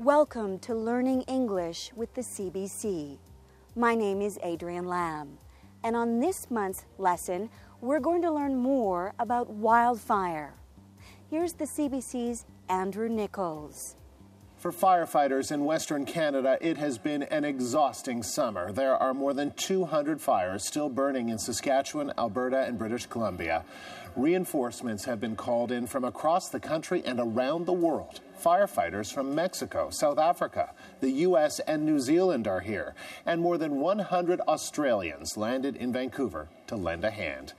Welcome to Learning English with the CBC. My name is Adrian Lamb, and on this month's lesson, we're going to learn more about wildfire. Here's the CBC's Andrew Nichols. For firefighters in Western Canada, it has been an exhausting summer. There are more than 200 fires still burning in Saskatchewan, Alberta, and British Columbia. Reinforcements have been called in from across the country and around the world. Firefighters from Mexico, South Africa, the U.S., and New Zealand are here. And more than 100 Australians landed in Vancouver to lend a hand.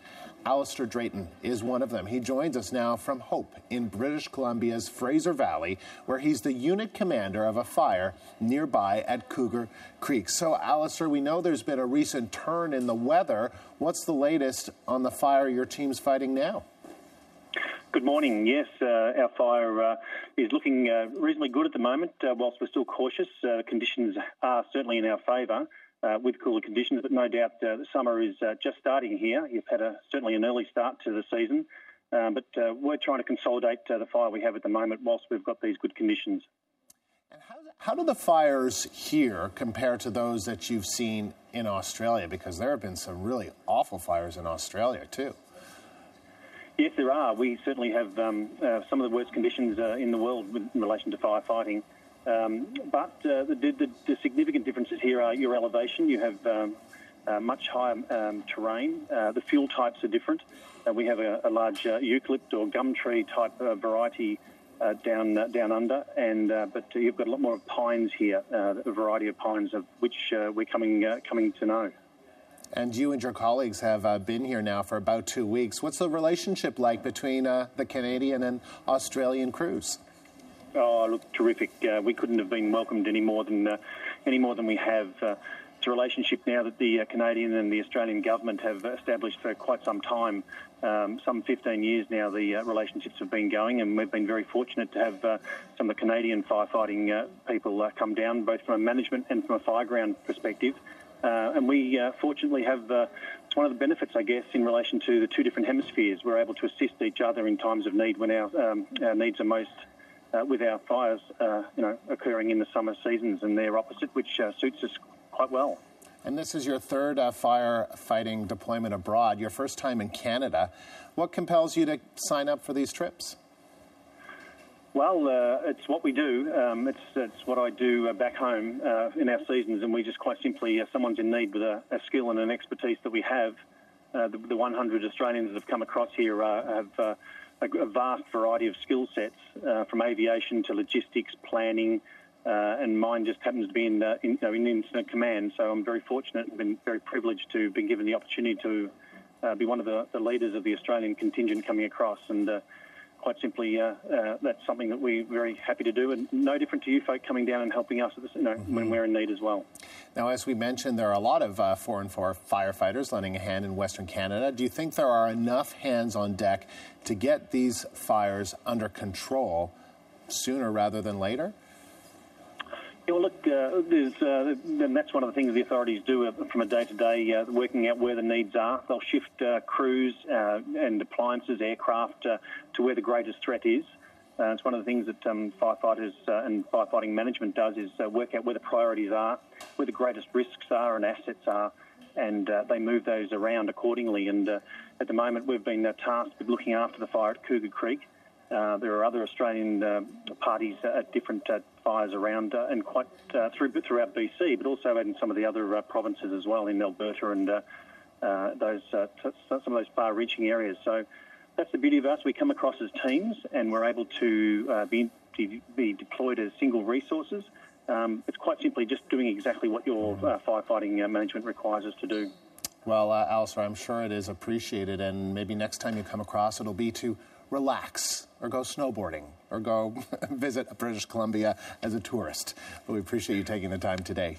Alistair Drayton is one of them. He joins us now from Hope in British Columbia's Fraser Valley, where he's the unit commander of a fire nearby at Cougar Creek. So, Alistair, we know there's been a recent turn in the weather. What's the latest on the fire your team's fighting now? Good morning. Yes, uh, our fire uh, is looking uh, reasonably good at the moment, uh, whilst we're still cautious. Uh, conditions are certainly in our favour uh, with cooler conditions, but no doubt uh, the summer is uh, just starting here. You've had a, certainly an early start to the season, uh, but uh, we're trying to consolidate uh, the fire we have at the moment whilst we've got these good conditions. And how, how do the fires here compare to those that you've seen in Australia? Because there have been some really awful fires in Australia too. Yes, there are. We certainly have um, some of the worst conditions in the world in relation to firefighting. Um, but uh, the, the, the, significant differences here are your elevation. You have um, uh, much higher um, terrain. Uh, the fuel types are different. Uh, we have a, a large uh, eucalypt or gum tree type variety uh, down down under, and but you've got a lot more of pines here, a variety of pines of which we're coming coming to know. And you and your colleagues have been here now for about two weeks. What's the relationship like between the Canadian and Australian crews? Oh, look, terrific. Uh, we couldn't have been welcomed any more than uh, any more than we have. Uh, it's a relationship now that the uh, Canadian and the Australian government have established for quite some time. Um, some 15 years now, the uh, relationships have been going, and we've been very fortunate to have uh, some of the Canadian firefighting people come down, both from a management and from a fireground perspective. and we fortunately have it's one of the benefits, I guess, in relation to the two different hemispheres. We're able to assist each other in times of need when our, um, our needs are most uh, with our fires, uh, you know, occurring in the summer seasons, and they're opposite, which uh, suits us quite well. And this is your third uh, firefighting deployment abroad, your first time in Canada. What compels you to sign up for these trips? Well, uh, it's what we do. Um, it's, it's what I do uh, back home uh, in our seasons, and we just quite simply, if someone's in need with a, a, skill and an expertise that we have, uh, the, the, 100 Australians that have come across here uh, have a, a vast variety of skill sets, uh, from aviation to logistics, planning, uh, and mine just happens to be in, uh, in, you know, in, incident command. So I'm very fortunate and been very privileged to have been given the opportunity to uh, be one of the, the, leaders of the Australian contingent coming across. And uh, quite simply, uh, uh, that's something that we're very happy to do, and no different to you folk coming down and helping us you know, mm-hmm. when we're in need as well. Now, as we mentioned, there are a lot of uh, four firefighters lending a hand in Western Canada. Do you think there are enough hands on deck to get these fires under control sooner rather than later? Yeah, well, look, uh, uh, and that's one of the things the authorities do uh, from a day-to-day, uh, working out where the needs are. They'll shift uh, crews uh, and appliances, aircraft, to where the greatest threat is. it's one of the things that um, firefighters and firefighting management does is work out where the priorities are, where the greatest risks are and assets are, and they move those around accordingly. And at the moment, we've been tasked with looking after the fire at Cougar Creek. Uh, there are other Australian uh, parties at different uh, fires around uh, and quite uh, through, throughout BC, but also in some of the other provinces as well in Alberta and those some of those far-reaching areas. So that's the beauty of us. We come across as teams and we're able to be, be deployed as single resources. Um, it's quite simply just doing exactly what your firefighting management requires us to do. Well, uh, Alistair, I'm sure it is appreciated, and maybe next time you come across, it'll be to relax or go snowboarding or go visit British Columbia as a tourist. But we appreciate you taking the time today.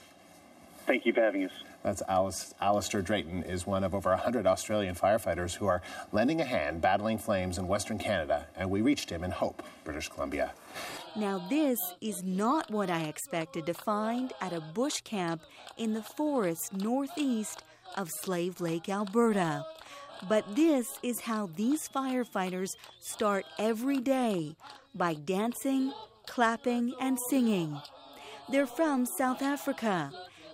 Thank you for having us. That's Alice, Alistair Drayton is one of over 100 Australian firefighters who are lending a hand battling flames in Western Canada, and we reached him in Hope, British Columbia. Now, this is not what I expected to find at a bush camp in the forest northeast of Slave Lake, Alberta. But this is how these firefighters start every day by dancing clapping, and singing. They're from South Africa,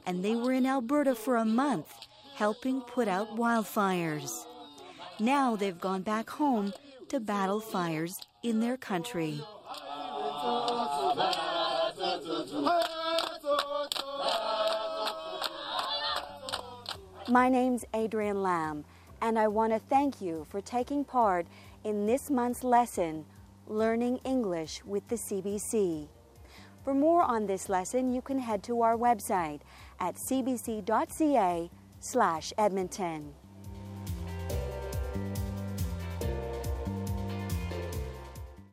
and they were in Alberta for a month helping put out wildfires. Now they've gone back home to battle fires in their country. My name's Adrian Lamb, and I want to thank you for taking part in this month's lesson, Learning English with the CBC. For more on this lesson, you can head to our website at cbc.ca slash Edmonton.